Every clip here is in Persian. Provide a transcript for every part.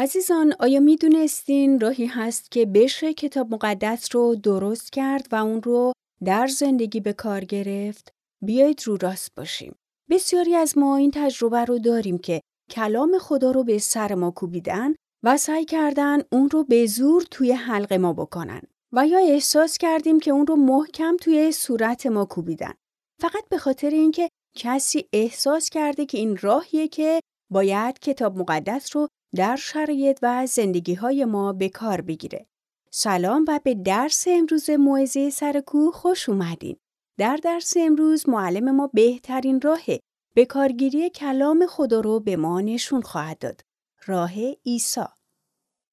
عزیزان آیا می دونستین راهی هست که بشه کتاب مقدس رو درست کرد و اون رو در زندگی به کار گرفت؟ بیایید رو راست باشیم. بسیاری از ما این تجربه رو داریم که کلام خدا رو به سر ما کوبیدن و سعی کردن اون رو به زور توی حلق ما بکنن و یا احساس کردیم که اون رو محکم توی صورت ما کوبیدن. فقط به خاطر اینکه کسی احساس کرده که این راهیه که باید کتاب مقدس رو در شرایط و زندگی های ما به کار بگیره. سلام و به درس امروز موعظه سر کوه خوش اومدین. در درس امروز معلم ما بهترین راه به کارگیری کلام خدا رو به ما نشون خواهد داد. راه عیسی.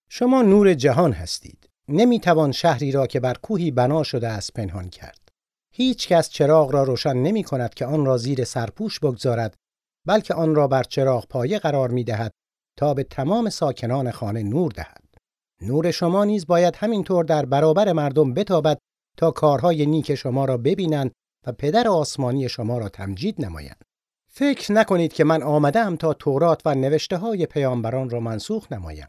شما نور جهان هستید. نمی‌توان شهری را که بر کوهی بنا شده است پنهان کرد. هیچ کس چراغ را روشن نمی کند که آن را زیر سرپوش بگذارد بلکه آن را بر چراغ پایه قرار می دهد تا به تمام ساکنان خانه نور دهد. نور شما نیز باید همینطور در برابر مردم بتابد تا کارهای نیک شما را ببینند و پدر آسمانی شما را تمجید نمایند. فکر نکنید که من آمدم تا تورات و نوشته های پیامبران را منسوخ نمایم.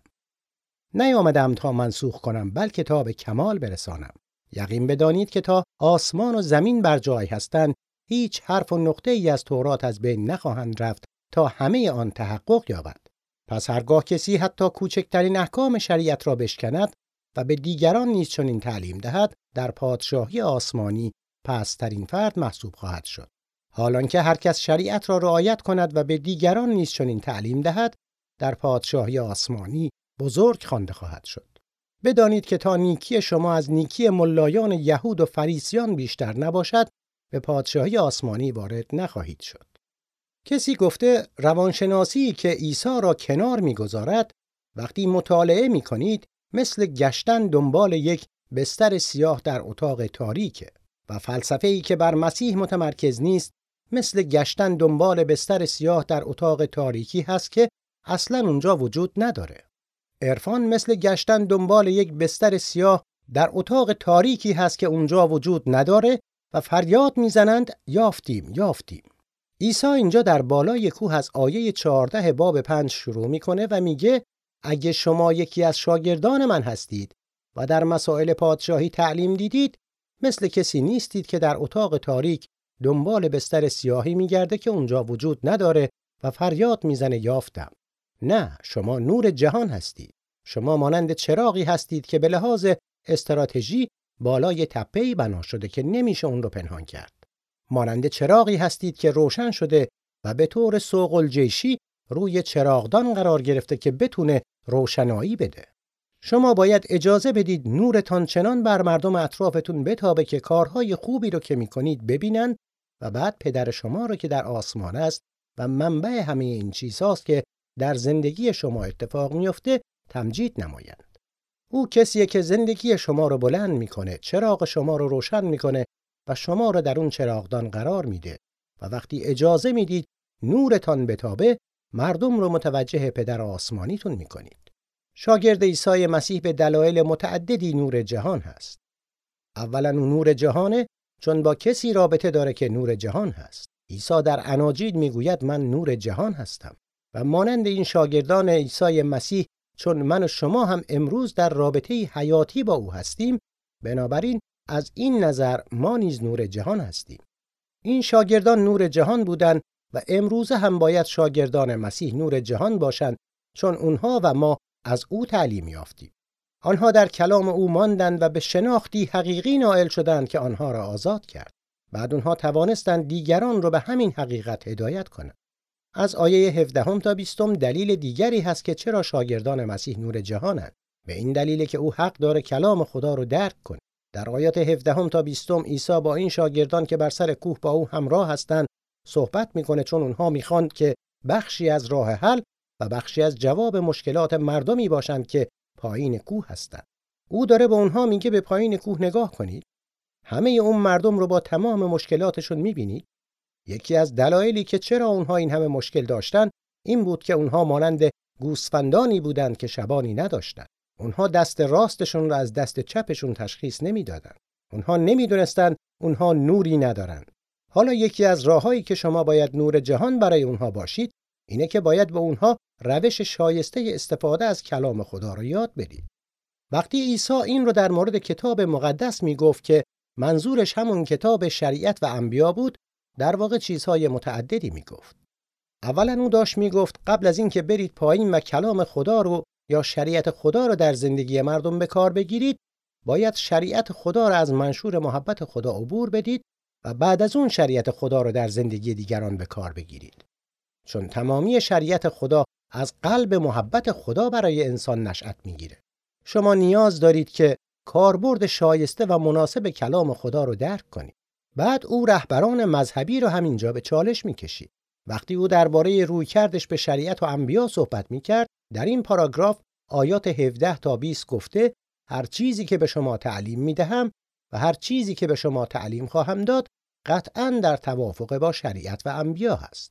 نیامدم تا منسوخ کنم بلکه تا به کمال برسانم. یقین بدانید که تا آسمان و زمین بر جای هستند هیچ حرف و نقطه ای از تورات از بین نخواهند رفت تا همه آن تحقق یابد. پس هرگاه کسی حتی کوچکترین احکام شریعت را بشکند و به دیگران نیز چنین تعلیم دهد در پادشاهی آسمانی پسترین فرد محسوب خواهد شد. حالانکه هر کس شریعت را رعایت کند و به دیگران نیز چنین تعلیم دهد در پادشاهی آسمانی بزرگ خوانده خواهد شد. بدانید که تا نیکی شما از نیکی ملایان یهود و فریسیان بیشتر نباشد به پادشاهی آسمانی وارد نخواهید شد. کسی گفته روانشناسی که عیسی را کنار می‌گذارد وقتی مطالعه می کنید مثل گشتن دنبال یک بستر سیاه در اتاق تاریکه و فلسفه ای که بر مسیح متمرکز نیست مثل گشتن دنبال بستر سیاه در اتاق تاریکی هست که اصلا اونجا وجود نداره. عرفان مثل گشتن دنبال یک بستر سیاه در اتاق تاریکی هست که اونجا وجود نداره و فریاد می‌زنند یافتیم یافتیم. عیسی اینجا در بالای کوه از آیه 14 باب 5 شروع می‌کنه و میگه اگه شما یکی از شاگردان من هستید و در مسائل پادشاهی تعلیم دیدید مثل کسی نیستید که در اتاق تاریک دنبال بستر سیاهی میگرده که اونجا وجود نداره و فریاد می‌زنه یافتم. نه شما نور جهان هستید. شما مانند چراغی هستید که به لحاظ استراتژی بالای تپه‌ای بنا شده که نمیشه اون رو پنهان کرد. مانند چراغی هستید که روشن شده و به طور سوق الجیشی روی چراغدان قرار گرفته که بتونه روشنایی بده. شما باید اجازه بدید نورتان چنان بر مردم اطرافتون بتابه که کارهای خوبی رو که می‌کنید ببینن و بعد پدر شما رو که در آسمان است و منبع همه این چیزهاست که در زندگی شما اتفاق میفته تمجید نمایند. او کسیه که زندگی شما رو بلند می‌کنه، چراغ شما رو روشن می‌کنه و شما را در اون چراغدان قرار میده و وقتی اجازه می‌دید نورتان بتابه مردم رو متوجه پدر آسمانیتون می‌کنید. شاگرد عیسی مسیح به دلایل متعددی نور جهان هست. اولا اون نور جهانه چون با کسی رابطه داره که نور جهان هست. عیسی در اناجیل می‌گوید من نور جهان هستم و مانند این شاگردان عیسی مسیح چون من و شما هم امروز در رابطه حیاتی با او هستیم بنابراین از این نظر ما نیز نور جهان هستیم. این شاگردان نور جهان بودند و امروزه هم باید شاگردان مسیح نور جهان باشند چون اونها و ما از او تعلیم یافتیم. آنها در کلام او ماندند و به شناختی حقیقی نائل شدند که آنها را آزاد کرد. بعد اونها توانستند دیگران را به همین حقیقت هدایت کنند. از آیه 17 تا 20 دلیل دیگری هست که چرا شاگردان مسیح نور جهانند. به این دلیل که او حق داره کلام خدا رو درک کنه. در آیات 17 تا 20 عیسی با این شاگردان که بر سر کوه با او همراه هستند صحبت می‌کنه چون اونها می‌خواند که بخشی از راه حل و بخشی از جواب مشکلات مردمی باشند که پایین کوه هستند. او داره به اونها میگه به پایین کوه نگاه کنید. همه اون مردم رو با تمام مشکلاتشون می‌بینید. یکی از دلایلی که چرا اونها این همه مشکل داشتن این بود که اونها مانند گوسفندانی بودند که شبانی نداشتند. اونها دست راستشون را از دست چپشون تشخیص نمی‌دادند. اونها نمی‌دونستند اونها نوری ندارند. حالا یکی از راههایی که شما باید نور جهان برای اونها باشید اینه که باید به اونها روش شایسته استفاده از کلام خدا رو یاد بدید. وقتی عیسی این رو در مورد کتاب مقدس می‌گفت که منظورش همون کتاب شریعت و انبیا بود، در واقع چیزهای متعددی می‌گفت. اولا او داشت می‌گفت قبل از اینکه برید پایین و کلام خدا رو یا شریعت خدا رو در زندگی مردم به کار بگیرید، باید شریعت خدا رو از منشور محبت خدا عبور بدید و بعد از اون شریعت خدا رو در زندگی دیگران به کار بگیرید. چون تمامی شریعت خدا از قلب محبت خدا برای انسان نشأت می‌گیره. شما نیاز دارید که کاربرد شایسته و مناسب کلام خدا رو درک کنید. بعد او رهبران مذهبی رو همینجا به چالش می‌کشید. وقتی او درباره رویکردش به شریعت و انبیا صحبت می‌کرد، در این پاراگراف آیات 17 تا 20 گفته هر چیزی که به شما تعلیم می‌دهم و هر چیزی که به شما تعلیم خواهم داد قطعا در توافق با شریعت و انبیا هست.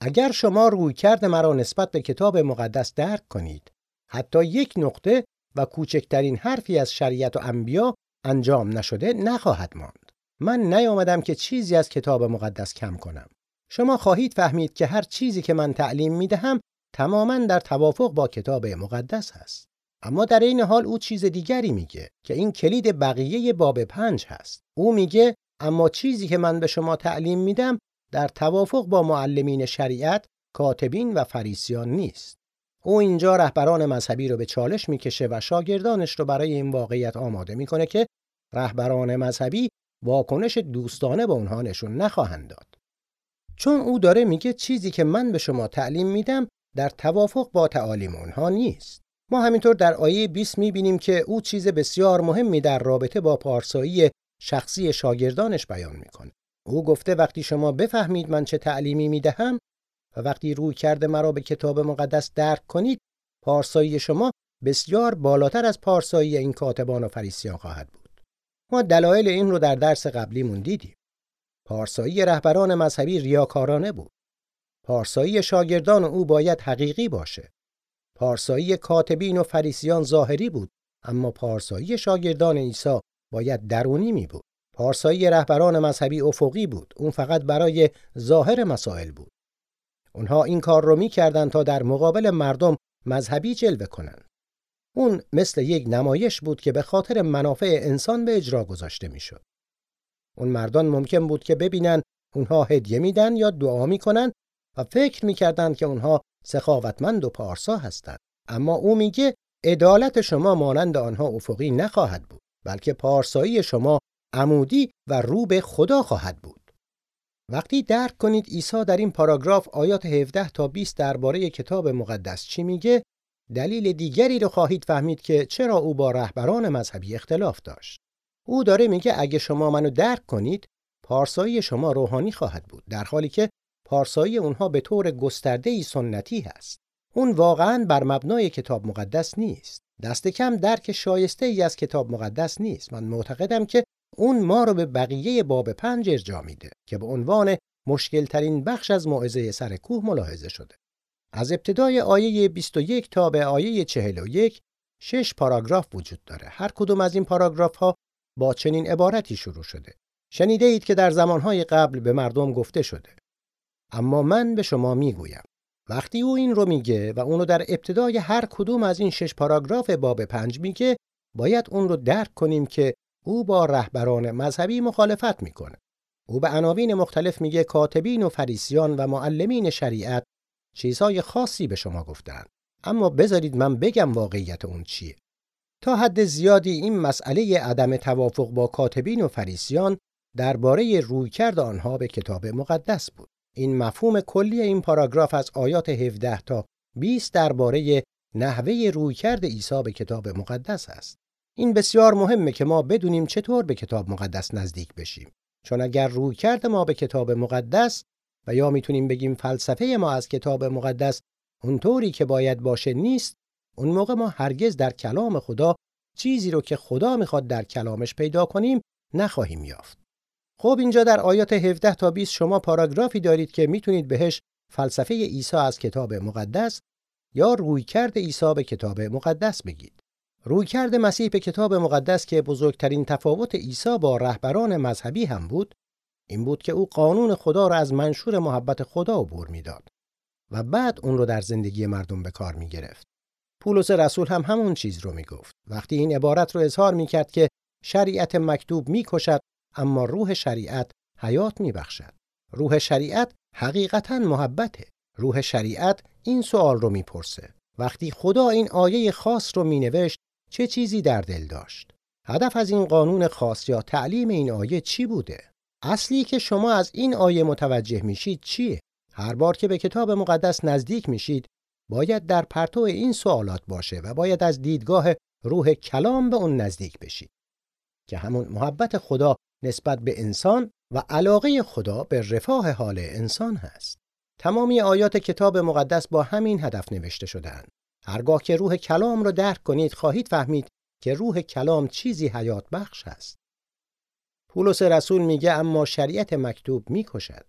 اگر شما رویکرد مرا نسبت به کتاب مقدس درک کنید حتی یک نقطه و کوچکترین حرفی از شریعت و انبیا انجام نشده نخواهد ماند من نیامدم که چیزی از کتاب مقدس کم کنم شما خواهید فهمید که هر چیزی که من تعلیم می‌دهم تماما در توافق با کتاب مقدس هست اما در این حال او چیز دیگری میگه که این کلید بقیه باب پنج هست او میگه اما چیزی که من به شما تعلیم میدم در توافق با معلمین شریعت، کاتبین و فریسیان نیست. او اینجا رهبران مذهبی رو به چالش می‌کشه و شاگردانش رو برای این واقعیت آماده می‌کنه که رهبران مذهبی واکنش دوستانه به اونها نشون نخواهند داد. چون او داره میگه چیزی که من به شما تعلیم میدم در توافق با تعالیم اونها نیست. ما همینطور در آیه 20 می‌بینیم که او چیز بسیار مهمی در رابطه با پارسایی شخصی شاگردانش بیان می‌کنه. او گفته وقتی شما بفهمید من چه تعلیمی می‌دهم و وقتی روی کرده مرا به کتاب مقدس درک کنید پارسایی شما بسیار بالاتر از پارسایی این کاتبان و فریسیان خواهد بود ما دلایل این رو در درس قبلیمون دیدیم پارسایی رهبران مذهبی ریاکارانه بود. پارسایی شاگردان او باید حقیقی باشه. پارسایی کاتبین و فریسیان ظاهری بود اما پارسایی شاگردان عیسی باید درونی می بود. پارسایی رهبران مذهبی افقی بود اون فقط برای ظاهر مسائل بود. اونها این کار رو می‌کردند تا در مقابل مردم مذهبی جلوه کنند اون مثل یک نمایش بود که به خاطر منافع انسان به اجرا گذاشته می‌شد اون مردان ممکن بود که ببینن اونها هدیه میدن یا دعا می‌کنن و فکر می‌کردند که اونها سخاوتمند و پارسا هستند اما او میگه عدالت شما مانند آنها افقی نخواهد بود بلکه پارسایی شما عمودی و رو به خدا خواهد بود. وقتی درک کنید عیسی در این پاراگراف آیات 17 تا 20 درباره کتاب مقدس چی میگه، دلیل دیگری رو خواهید فهمید که چرا او با رهبران مذهبی اختلاف داشت. او داره میگه اگه شما منو درک کنید، پارسایی شما روحانی خواهد بود، در حالی که پارسایی اونها به طور گسترده ای سنتی هست. اون واقعا بر مبنای کتاب مقدس نیست. دست کم درک شایسته ای از کتاب مقدس نیست. من معتقدم که اون ما رو به بقیه باب پنج ارجا میده که به عنوان مشکل ترین بخش از موعظه سر کوه ملاحظه شده. از ابتدای آیه 21 تا به آیه 41 شش پاراگراف وجود داره. هر کدوم از این پاراگراف ها با چنین عبارتی شروع شده. شنیده اید که در زمانهای قبل به مردم گفته شده. اما من به شما می‌گویم. وقتی او این رو میگه و اونو در ابتدای هر کدوم از این شش پاراگراف باب پنج میگه باید اون رو درک کنیم که او با رهبران مذهبی مخالفت می‌کنه. او به عناوین مختلف میگه کاتبین و فریسیان و معلمین شریعت چیزهای خاصی به شما گفتن. اما بذارید من بگم واقعیت اون چیه. تا حد زیادی این مسئله عدم توافق با کاتبین و فریسیان درباره رویکرد آنها به کتاب مقدس بود. این مفهوم کلی این پاراگراف از آیات 17 تا 20 درباره نحوه رویکرد عیسی به کتاب مقدس است. این بسیار مهمه که ما بدونیم چطور به کتاب مقدس نزدیک بشیم چون اگر روی کرد ما به کتاب مقدس و یا می‌تونیم بگیم فلسفه ما از کتاب مقدس اونطوری که باید باشه نیست اون موقع ما هرگز در کلام خدا چیزی رو که خدا می‌خواد در کلامش پیدا کنیم نخواهیم یافت خب اینجا در آیات 17 تا 20 شما پاراگرافی دارید که می‌تونید بهش فلسفه عیسی از کتاب مقدس یا رویکرد عیسی به کتاب مقدس بگید رویکرد مسیح به کتاب مقدس که بزرگترین تفاوت عیسی با رهبران مذهبی هم بود این بود که او قانون خدا را از منشور محبت خدا عبور می‌داد و بعد اون رو در زندگی مردم به کار می گرفت. پولس رسول هم همون چیز رو می گفت. وقتی این عبارت رو اظهار می کرد که شریعت مکتوب می کشد اما روح شریعت حیات می بخشد. روح شریعت حقیقتا محبته. روح شریعت این سوال رو می‌پرسه. وقتی خدا این آیه خاص رو مینوشت چه چیزی در دل داشت؟ هدف از این قانون خاص یا تعلیم این آیه چی بوده؟ اصلی که شما از این آیه متوجه میشید چیه؟ هر بار که به کتاب مقدس نزدیک میشید باید در پرتو این سوالات باشه و باید از دیدگاه روح کلام به اون نزدیک بشید که همون محبت خدا نسبت به انسان و علاقه خدا به رفاه حال انسان هست. تمامی آیات کتاب مقدس با همین هدف نوشته شدهاند. هرگاه که روح کلام را درک کنید خواهید فهمید که روح کلام چیزی حیات بخش است. پولس رسول میگه اما شریعت مکتوب می‌کشد.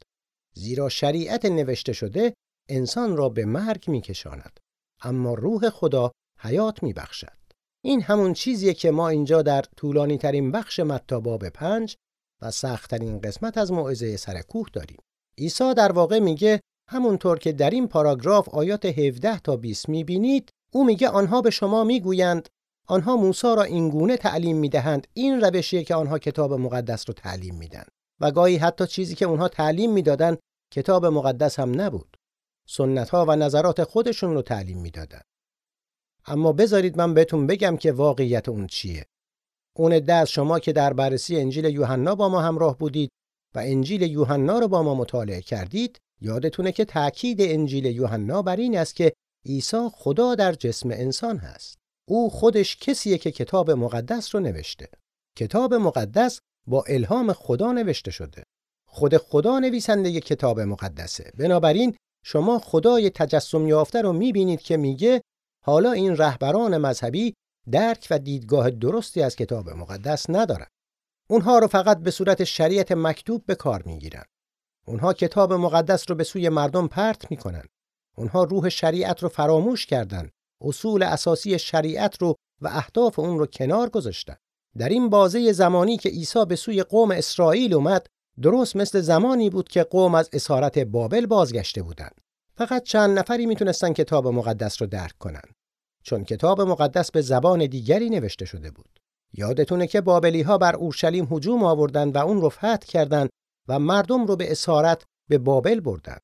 زیرا شریعت نوشته شده انسان را به مرگ میکشاند. اما روح خدا حیات میبخشد. این همون چیزیه که ما اینجا در طولانی ترین بخش متی باب پنج و سختترین قسمت از موعظه سر کوه داریم. عیسی در واقع میگه همونطور که در این پاراگراف آیات 17 تا 20 می‌بینید او میگه آنها به شما می‌گویند آنها موسی را اینگونه تعلیم می‌دهند این روشیه که آنها کتاب مقدس رو تعلیم میدن و گاهی حتی چیزی که اونها تعلیم می‌دادن کتاب مقدس هم نبود سنت ها و نظرات خودشون رو تعلیم می‌دادن. اما بذارید من بهتون بگم که واقعیت اون چیه. اون از شما که در بررسی انجیل یوحنا با ما همراه بودید و انجیل یوحنا رو با ما مطالعه کردید یادتونه که تأکید انجیل یوحنا بر این است که عیسی خدا در جسم انسان هست. او خودش کسیه که کتاب مقدس رو نوشته. کتاب مقدس با الهام خدا نوشته شده. خود خدا نویسنده کتاب مقدسه. بنابراین شما خدای تجسم یافته رو می‌بینید که میگه حالا این رهبران مذهبی درک و دیدگاه درستی از کتاب مقدس ندارن. اونها رو فقط به صورت شریعت مکتوب به کار می‌گیرن. اونها کتاب مقدس رو به سوی مردم پرت می‌کنن. اونها روح شریعت رو فراموش کردن. اصول اساسی شریعت رو و اهداف اون رو کنار گذاشتن. در این بازه زمانی که عیسی به سوی قوم اسرائیل اومد، درست مثل زمانی بود که قوم از اسارت بابل بازگشته بودند. فقط چند نفری می‌تونستن کتاب مقدس رو درک کنن. چون کتاب مقدس به زبان دیگری نوشته شده بود. یادتونه که بابلی ها بر اورشلیم هجوم آوردند و اون رو فتح کردند و مردم رو به اسارت به بابل بردند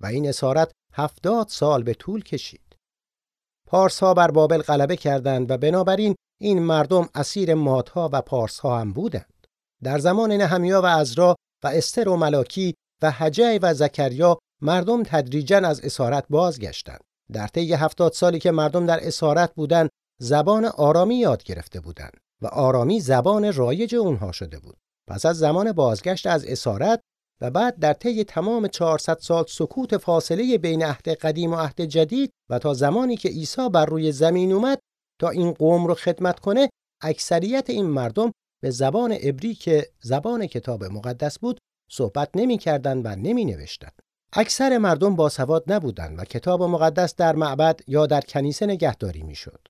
و این اسارت هفتاد سال به طول کشید. پارس ها بر بابل غلبه کردند و بنابراین این مردم اسیر مادها و پارس ها هم بودند. در زمان نهمیا و ازرا و استر و ملاکی و حجه و زکریا مردم تدریجا از اسارت بازگشتند. در طی هفتاد سالی که مردم در اسارت بودند زبان آرامی یاد گرفته بودند و آرامی زبان رایج اونها شده بود پس از زمان بازگشت از اسارت و بعد در طی تمام 400 سال سکوت فاصله بین عهد قدیم و عهد جدید و تا زمانی که عیسی بر روی زمین اومد تا این قوم رو خدمت کنه اکثریت این مردم به زبان عبری که زبان کتاب مقدس بود صحبت نمی‌کردند و نمی‌نوشتند اکثر مردم باسواد نبودند و کتاب مقدس در معبد یا در کنیسه نگهداری می‌شد.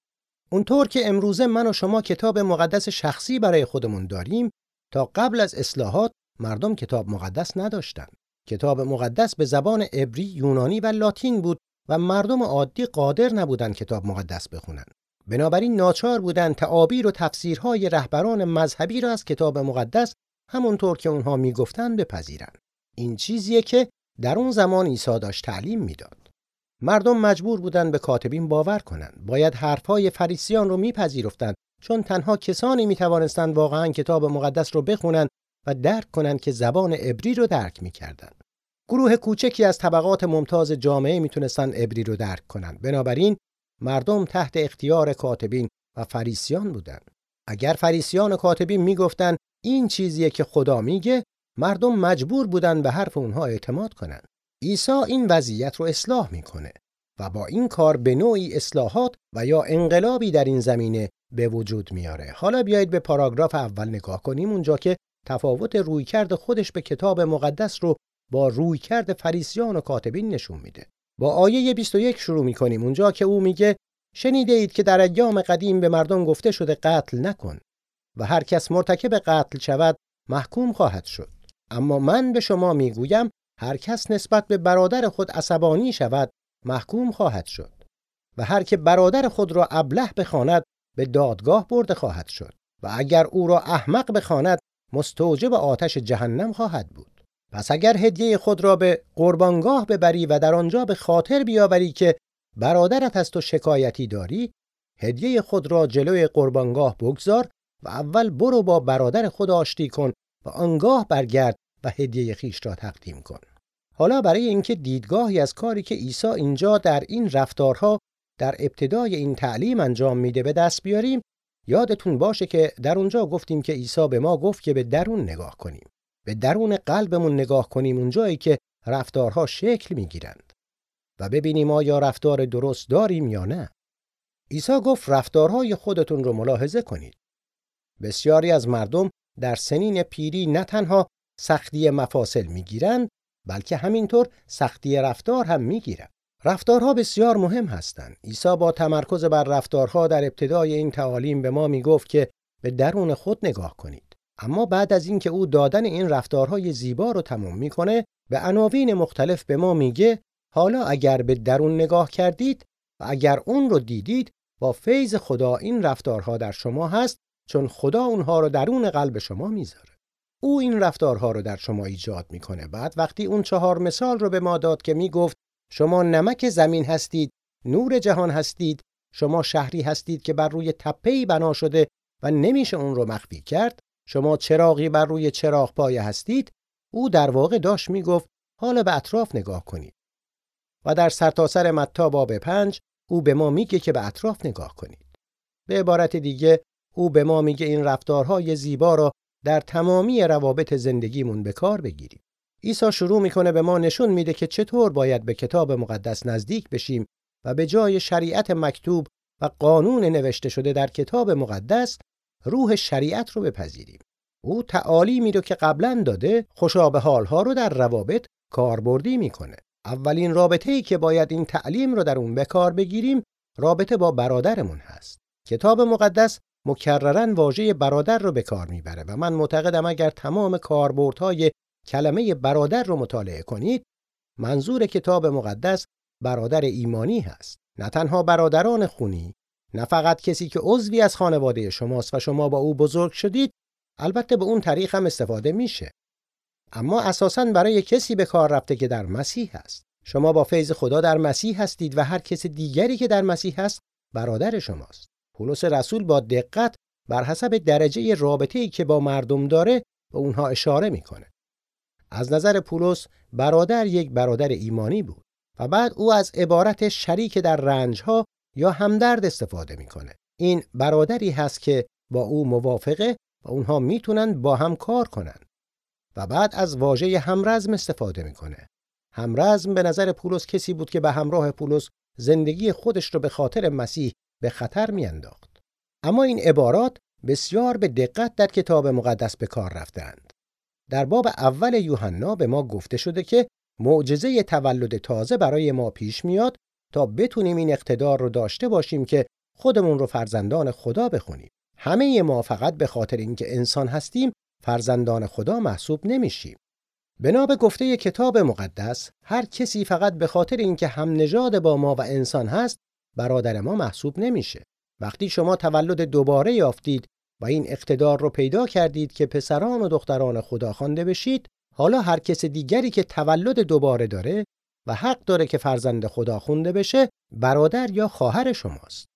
اونطور که امروزه من و شما کتاب مقدس شخصی برای خودمون داریم تا قبل از اصلاحات مردم کتاب مقدس نداشتند. کتاب مقدس به زبان عبری، یونانی و لاتین بود و مردم عادی قادر نبودند کتاب مقدس بخونند. بنابراین ناچار بودند تعابیر و تفسیرهای رهبران مذهبی را از کتاب مقدس همونطور که اونها می‌گفتند بپذیرند. این چیزیه که در اون زمان عیسی داشت تعلیم می‌داد. مردم مجبور بودند به کاتبین باور کنند. باید حرفهای فریسیان رو میپذیرفتند چون تنها کسانی می‌توانستند واقعا کتاب مقدس رو بخونند و درک کنند که زبان عبری رو درک می‌کردند. گروه کوچکی از طبقات ممتاز جامعه می‌تونستند عبری رو درک کنند. بنابراین مردم تحت اختیار کاتبین و فریسیان بودند. اگر فریسیان و کاتبین می‌گفتند این چیزیه که خدا میگه مردم مجبور بودن به حرف اونها اعتماد کنند. عیسی این وضعیت رو اصلاح می‌کنه و با این کار به نوعی اصلاحات و یا انقلابی در این زمینه به وجود میاره. حالا بیایید به پاراگراف اول نگاه کنیم اونجا که تفاوت رویکرد خودش به کتاب مقدس رو با رویکرد فریسیان و کاتبین نشون میده. با آیه 21 شروع می‌کنیم اونجا که او میگه شنیده اید که در ایام قدیم به مردم گفته شده قتل نکن و هر کس مرتکب قتل شود محکوم خواهد شد. اما من به شما می‌گویم هر کس نسبت به برادر خود عصبانی شود محکوم خواهد شد و هر که برادر خود را ابله بخواند به دادگاه برده خواهد شد و اگر او را احمق بخواند مستوجب آتش جهنم خواهد بود پس اگر هدیه خود را به قربانگاه ببری و در آنجا به خاطر بیاوری که برادرت از تو شکایتی داری هدیه خود را جلوی قربانگاه بگذار و اول برو با برادر خود آشتی کن و آنگاه برگرد و هدیه خیش را تقدیم کن. حالا برای اینکه دیدگاهی از کاری که عیسی اینجا در این رفتارها در ابتدای این تعلیم انجام میده به دست بیاریم یادتون باشه که در اونجا گفتیم که عیسی به ما گفت که به درون نگاه کنیم. به درون قلبمون نگاه کنیم اونجایی که رفتارها شکل می‌گیرند و ببینیم آیا رفتار درست داریم یا نه عیسی گفت رفتارهای خودتون رو ملاحظه کنید بسیاری از مردم در سنین پیری نه تنها سختی مفاصل می‌گیرند بلکه همینطور سختی رفتار هم می‌گیرند رفتارها بسیار مهم هستند. عیسی با تمرکز بر رفتارها در ابتدای این تعالیم به ما می‌گفت که به درون خود نگاه کنید. اما بعد از اینکه او دادن این رفتارهای زیبا رو تمام می‌کنه به عناوین مختلف به ما میگه حالا اگر به درون نگاه کردید و اگر اون رو دیدید با فیض خدا این رفتارها در شما هست چون خدا اونها رو درون قلب شما می‌ذاره. او این رفتارها رو در شما ایجاد می‌کنه. بعد وقتی اون چهار مثال رو به ما داد که می‌گفت شما نمک زمین هستید نور جهان هستید شما شهری هستید که بر روی تپه‌ای بنا شده و نمیشه اون رو مخفی کرد شما چراغی بر روی چراغ پایه هستید؟ او در واقع داشت می‌گفت حالا به اطراف نگاه کنید. و در سرتاسر متا باب پنج او به ما میگه که به اطراف نگاه کنید. به عبارت دیگه او به ما میگه این رفتارهای زیبا را در تمامی روابط زندگیمون به کار بگیریم عیسی شروع می‌کنه به ما نشون میده که چطور باید به کتاب مقدس نزدیک بشیم و به جای شریعت مکتوب و قانون نوشته شده در کتاب مقدس روح شریعت رو بپذیریم. او تعالیمی رو که قبلا داده خوشابه حالها رو در روابط کاربردی می‌کنه. اولین رابطه ای که باید این تعلیم رو در اون به کار بگیریم رابطه با برادرمون هست. کتاب مقدس مکررن واژه برادر رو به کار می‌بره و من معتقدم اگر تمام کاربردهای کلمه برادر رو مطالعه کنید منظور کتاب مقدس برادر ایمانی هست نه تنها برادران خونی نه فقط کسی که عضوی از خانواده شماست و شما با او بزرگ شدید البته به اون طریق هم استفاده میشه. اما اساساً برای کسی به کار رفته که در مسیح هست شما با فیض خدا در مسیح هستید و هر کس دیگری که در مسیح هست برادر شماست. پولس رسول با دقت بر حسب درجه رابطه‌ای که با مردم داره به اونها اشاره می‌کنه از نظر پولس برادر یک برادر ایمانی بود و بعد او از عبارت شریک در رنجها یا همدرد استفاده می‌کنه. این برادری هست که با او موافقه و اونها می‌تونن با هم کار کنن. و بعد از واژه همرزم استفاده می‌کنه. همرزم به نظر پولس کسی بود که به همراه پولس زندگی خودش رو به خاطر مسیح به خطر میانداخت. اما این عبارات بسیار به دقت در کتاب مقدس به کار رفتند در باب اول یوحنا به ما گفته شده که معجزه تولد تازه برای ما پیش میاد تا بتونیم این اقتدار رو داشته باشیم که خودمون رو فرزندان خدا بخونیم. همه ما فقط به خاطر اینکه انسان هستیم فرزندان خدا محسوب نمیشیم. بنا به گفته کتاب مقدس هر کسی فقط به خاطر اینکه هم نژاد با ما و انسان هست برادر ما محسوب نمیشه. وقتی شما تولد دوباره یافتید و این اقتدار رو پیدا کردید که پسران و دختران خدا خوانده بشید حالا هر کس دیگری که تولد دوباره داره و حق داره که فرزند خدا خونده بشه برادر یا خواهر شماست.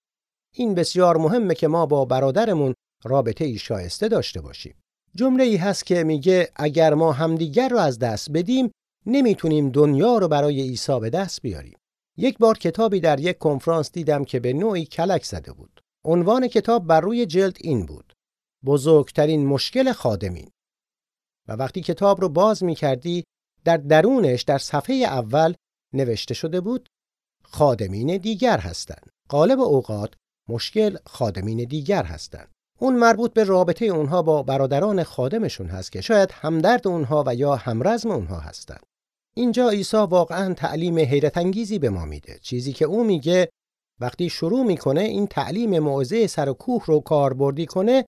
این بسیار مهمه که ما با برادرمون رابطه ای شایسته داشته باشیم. جمله ای هست که میگه اگر ما همدیگر رو از دست بدیم نمی‌تونیم دنیا رو برای عیسی به دست بیاریم. یک بار کتابی در یک کنفرانس دیدم که به نوعی کلک زده بود. عنوان کتاب بر روی جلد این بود بزرگترین مشکل خادمین. و وقتی کتاب رو باز می کردی در درونش در صفحه اول نوشته شده بود خادمین دیگر هستند. غالب اوقات مشکل خادمین دیگر هستند. اون مربوط به رابطه اونها با برادران خادمشون هست که شاید همدرد اونها و یا همرزم اونها هستند. اینجا عیسی واقعا تعلیم حیرت انگیزی به ما میده. چیزی که او میگه وقتی شروع می‌کنه این تعلیم موعظه سر و کوه رو کاربردی کنه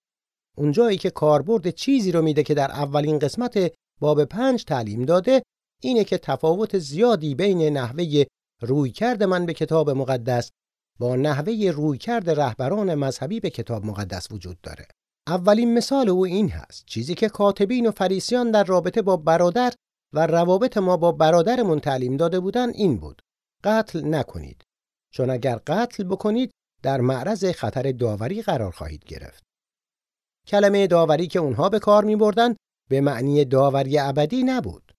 اونجایی که کاربرد چیزی رو میده که در اولین قسمت باب پنج تعلیم داده اینه که تفاوت زیادی بین نحوه رویکرد من به کتاب مقدس با نحوه رویکرد رهبران مذهبی به کتاب مقدس وجود داره. اولین مثال او این هست. چیزی که کاتبین و فریسیان در رابطه با برادر و روابط ما با برادرمون تعلیم داده بودن این بود. قتل نکنید. چون اگر قتل بکنید در معرض خطر داوری قرار خواهید گرفت. کلمه داوری که اونها به کار می بردن به معنی داوری ابدی نبود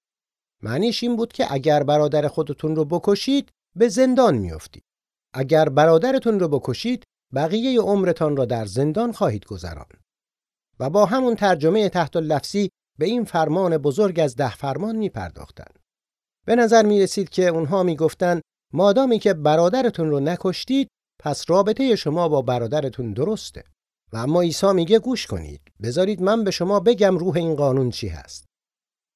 معنیش این بود که اگر برادر خودتون رو بکشید به زندان میافتید اگر برادرتون رو بکشید بقیه عمرتان را در زندان خواهید گذراند و با همون ترجمه تحت لفظی به این فرمان بزرگ از ده فرمان می پرداختن. به نظر می رسید که اونها می گفتن مادامی که برادرتون رو نکشتید پس رابطه شما با برادرتون درسته. و اما عیسی میگه گوش کنید بذارید من به شما بگم روح این قانون چی هست.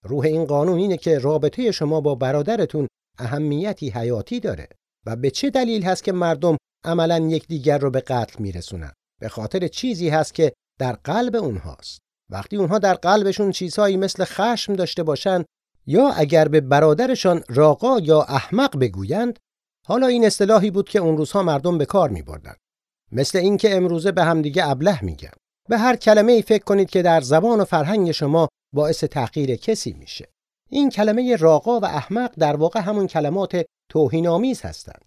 روح این قانون اینه که رابطه شما با برادرتون اهمیتی حیاتی داره و به چه دلیل هست که مردم عملا یکدیگر رو به قتل میرسونن به خاطر چیزی هست که در قلب اونهاست وقتی اونها در قلبشون چیزهایی مثل خشم داشته باشند یا اگر به برادرشان راقا یا احمق بگویند حالا این اصطلاحی بود که اون روزها مردم به کار می بردن. مثل اینکه امروزه به همدیگه ابله میگن به هر کلمه ای فکر کنید که در زبان و فرهنگ شما باعث تحقیر کسی میشه. این کلمه راقا و احمق در واقع همون کلمات توهینآمیز هستند.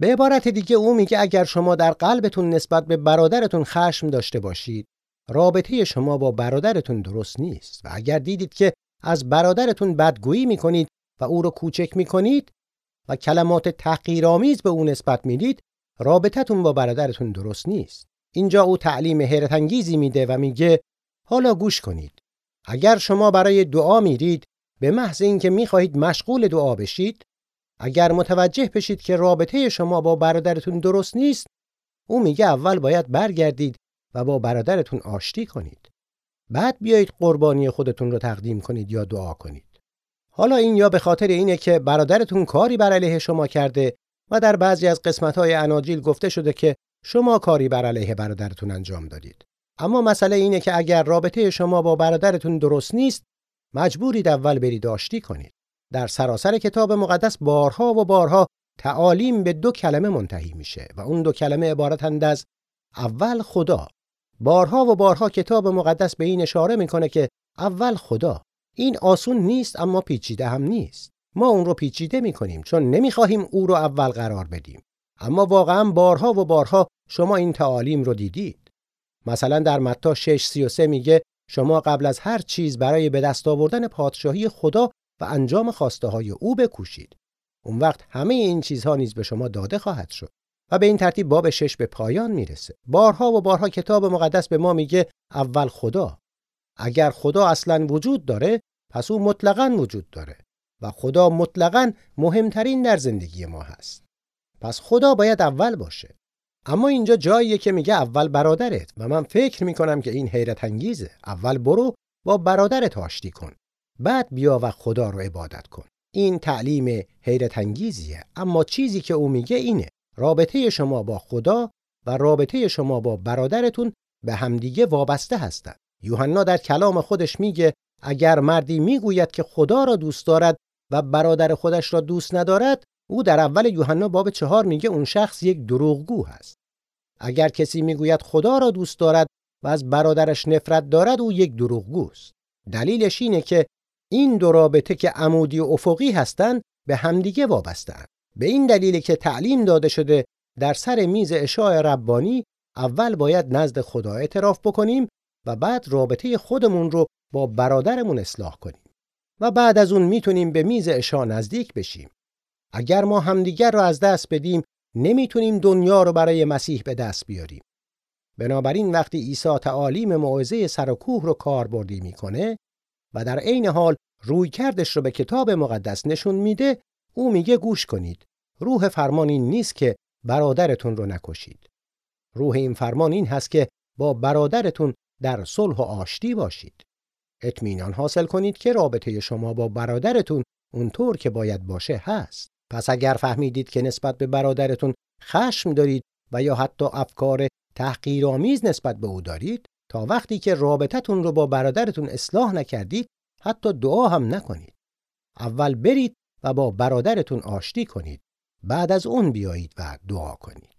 به عبارت دیگه او میگه اگر شما در قلبتون نسبت به برادرتون خشم داشته باشید رابطه شما با برادرتون درست نیست و اگر دیدید که از برادرتون بدگویی می‌کنید و او رو کوچک می‌کنید و کلمات تحقیرآمیز به او نسبت می‌دید رابطتون با برادرتون درست نیست. اینجا او تعلیم حیرت انگیزی میده و میگه حالا گوش کنید. اگر شما برای دعا میرید به محض اینکه می‌خواهید مشغول دعا بشید اگر متوجه بشید که رابطه شما با برادرتون درست نیست او میگه اول باید برگردید و با برادرتون آشتی کنید. بعد بیایید قربانی خودتون رو تقدیم کنید یا دعا کنید. حالا این یا به خاطر اینه که برادرتون کاری بر علیه شما کرده و در بعضی از قسمت‌های اناجیل گفته شده که شما کاری بر علیه برادرتون انجام دادید. اما مسئله اینه که اگر رابطه شما با برادرتون درست نیست مجبورید اول برید آشتی کنید. در سراسر کتاب مقدس بارها و بارها تعالیم به دو کلمه منتهی میشه و اون دو کلمه عبارتند از اول خدا. بارها و بارها کتاب مقدس به این اشاره می‌کنه که اول خدا. این آسون نیست اما پیچیده هم نیست. ما اون رو پیچیده می‌کنیم چون نمی‌خواهیم او رو اول قرار بدیم. اما واقعا بارها و بارها شما این تعالیم رو دیدید. مثلا در متی 6:33 میگه شما قبل از هر چیز برای به دست آوردن پادشاهی خدا و انجام خواسته های او بکوشید. اون وقت همه این چیزها نیز به شما داده خواهد شد و به این ترتیب باب شش به پایان می‌رسه. بارها و بارها کتاب مقدس به ما میگه اول خدا. اگر خدا اصلا وجود داره پس او مطلقا وجود داره. و خدا مطلقا مهمترین در زندگی ما هست. پس خدا باید اول باشه. اما اینجا جاییه که میگه اول برادرت و من فکر می‌کنم که این حیرت انگیزه. اول برو با برادرت آشتی کن. بعد بیا و خدا رو عبادت کن. این تعلیم حیرت انگیزیه. اما چیزی که او میگه اینه. رابطه شما با خدا و رابطه شما با برادرتون به همدیگه وابسته هستند یوحنا در کلام خودش میگه اگر مردی می‌گوید که خدا را دوست دارد و برادر خودش را دوست ندارد او در اول یوحنا باب چهار میگه اون شخص یک دروغگو هست. اگر کسی می‌گوید خدا را دوست دارد و از برادرش نفرت دارد او یک دروغگوست دلیلش اینه که این دو رابطه که عمودی و افقی هستند به همدیگه وابسته‌اند. به این دلیل که تعلیم داده شده در سر میز اشاع ربانی اول باید نزد خدا اعتراف بکنیم و بعد رابطه خودمون رو با برادرمون اصلاح کنیم. و بعد از اون می‌تونیم به میز اشاع نزدیک بشیم. اگر ما همدیگر رو از دست بدیم نمی‌تونیم دنیا رو برای مسیح به دست بیاریم. بنابراین وقتی عیسی تعالیم موعظه سر و کوه رو کاربردی می‌کنه و در عین حال روی کردش رو به کتاب مقدس نشون میده او میگه گوش کنید. روح فرمان این نیست که برادرتون رو نکشید. روح این فرمان این هست که با برادرتون در صلح و آشتی باشید. اطمینان حاصل کنید که رابطه شما با برادرتون اونطور که باید باشه هست پس اگر فهمیدید که نسبت به برادرتون خشم دارید و یا حتی افکار تحقیرآمیز نسبت به او دارید تا وقتی که رابطتون رو با برادرتون اصلاح نکردید حتی دعا هم نکنید اول برید و با برادرتون آشتی کنید. بعد از اون بیایید و دعا کنید.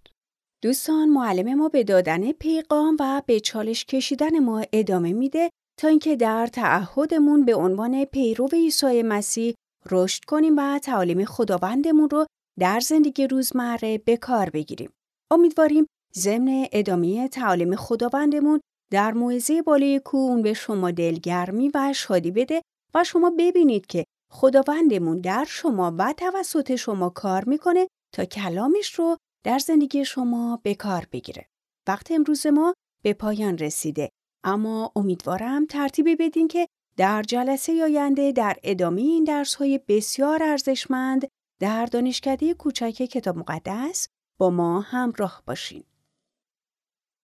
دوستان معلم ما به دادن پیغام و به چالش کشیدن ما ادامه میده تا اینکه در تعهدمون به عنوان پیرو عیسی مسیح رشد کنیم و تعالیم خداوندمون رو در زندگی روزمره به کار بگیریم. امیدواریم ضمن ادامه تعالیم خداوندمون در موعظه بالای کون به شما دلگرمی و شادی بده و شما ببینید که خداوندمون در شما و توسط شما کار می‌کنه تا کلامش رو در زندگی شما به کار بگیره. وقت امروز ما به پایان رسیده اما امیدوارم ترتیبی بدین که در جلسه آینده در ادامه این درس های بسیار ارزشمند در دانشکده کوچک کتاب مقدس با ما همراه باشین.